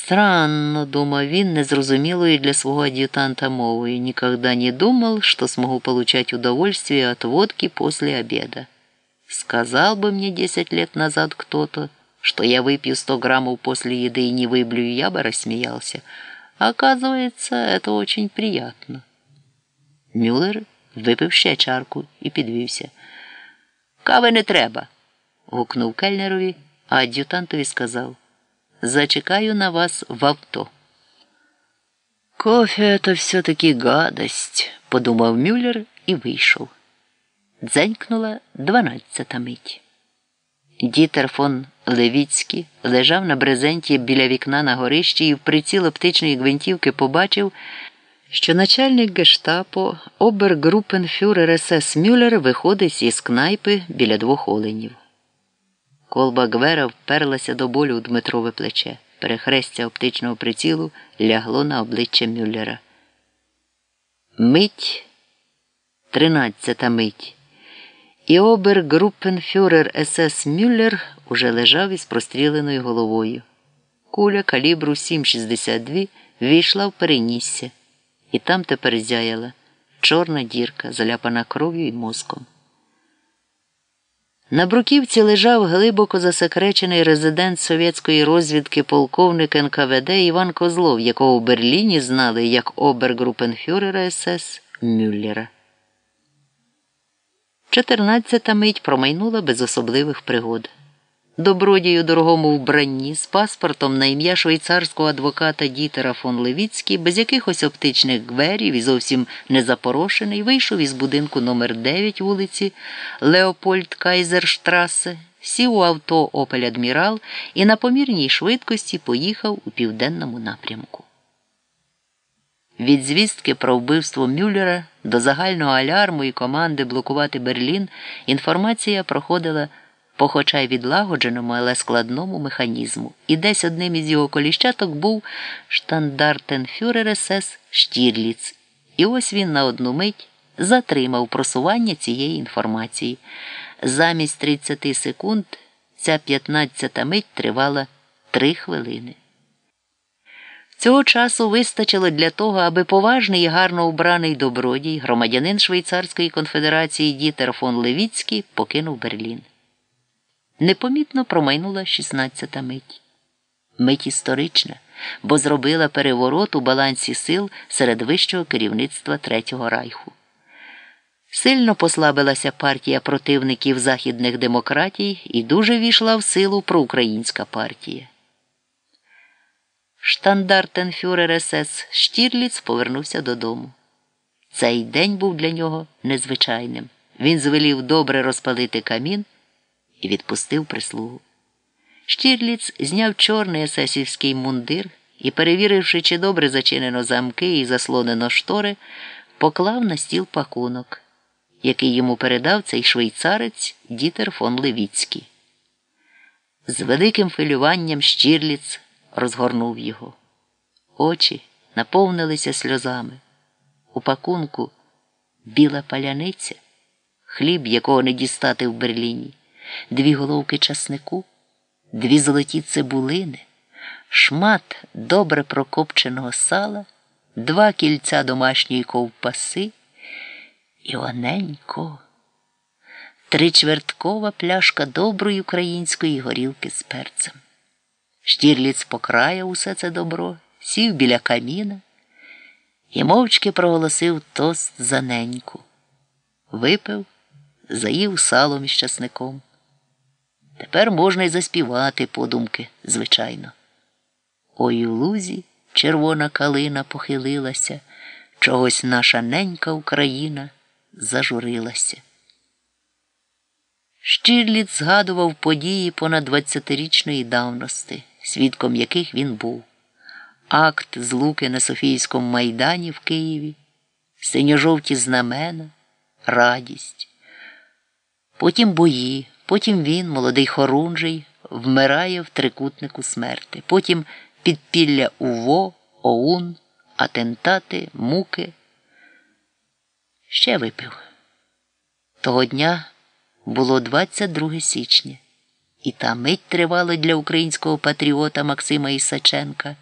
Странно, думал він незрозумілою для свого адъютанта мовою. Никогда не думал, что смогу получать удовольствие от водки после обеда. Сказал бы мне десять лет назад кто-то, что я выпью сто граммов после еды и не выблюю, я бы рассмеялся. Оказывается, это очень приятно. Мюллер випив ще чарку і підвівся. Кави не треба. гукнув кельнерові, а ад'ютантові сказав Зачекаю на вас в авто. Кофе это все-таки гадость, подумав Мюллер і вийшов. Дзенькнула дванадцята мить. Дітер фон Левіцький лежав на брезенті біля вікна на горищі і в приціл оптичної гвинтівки побачив, що начальник гештапо обергрупенфюрер СС Мюллер виходить із кнайпи біля двох оленів. Колба Гвера вперлася до болю у Дмитрове плече. Перехрестя оптичного прицілу лягло на обличчя Мюллера. Мить, тринадцята мить. І обергруппенфюрер СС Мюллер уже лежав із простріленою головою. Куля калібру 7,62 війшла в перенісся, і там тепер зяяла чорна дірка, заляпана кров'ю і мозком. На бруківці лежав глибоко засекречений резидент совєтської розвідки полковник НКВД Іван Козлов, якого в Берліні знали як обергрупенфюрера СС Мюллера. Чотирнадцята мить промайнула без особливих пригод. Добродію дорогому вбранні з паспортом на ім'я швейцарського адвоката Дітера фон Левіцький, без якихось оптичних гверів і зовсім не запорошений, вийшов із будинку номер 9 вулиці Леопольд Кайзерштрасе, сів у авто Опель Адмірал і на помірній швидкості поїхав у південному напрямку. Від звістки про вбивство Мюллера до загального алярму і команди блокувати Берлін інформація проходила по хоча й відлагодженому, але складному механізму, і десь одним із його коліщаток був штандартенфюрер СС Штірліц. І ось він на одну мить затримав просування цієї інформації. Замість 30 секунд ця 15 мить тривала 3 хвилини. Цього часу вистачило для того, аби поважний і гарно убраний добродій, громадянин Швейцарської конфедерації Дітер фон Левіцький покинув Берлін. Непомітно промайнула шістнадцята мить. Мить історична, бо зробила переворот у балансі сил серед вищого керівництва Третього Райху. Сильно послабилася партія противників західних демократій і дуже війшла в силу проукраїнська партія. Штандартенфюрер СС Штірліц повернувся додому. Цей день був для нього незвичайним. Він звелів добре розпалити камін і відпустив прислугу. Штірліц зняв чорний есесівський мундир і, перевіривши, чи добре зачинено замки і заслонено штори, поклав на стіл пакунок, який йому передав цей швейцарець Дітер фон Левіцький. З великим хвилюванням Штірліц розгорнув його. Очі наповнилися сльозами. У пакунку біла паляниця, хліб, якого не дістати в Берліні дві головки часнику, дві золоті цибулини, шмат добре прокопченого сала, два кільця домашньої ковпаси і оненько, тричверткова пляшка доброї української горілки з перцем. Штірліц покраяв усе це добро, сів біля каміна і мовчки проголосив тост за неньку. Випив, заїв салом із часником. Тепер можна й заспівати подумки, звичайно. Ой у лузі червона калина похилилася, чогось наша ненька Україна зажурилася. Щирліт згадував події понад двадцятирічної давності, свідком яких він був. Акт злуки на Софійському майдані в Києві, синьо-жовті знамена, радість, потім бої. Потім він, молодий хорунжий, вмирає в трикутнику смерти. Потім підпілля УВО, ОУН, атентати, муки. Ще випив. Того дня було 22 січня, і та мить тривала для українського патріота Максима Ісаченка.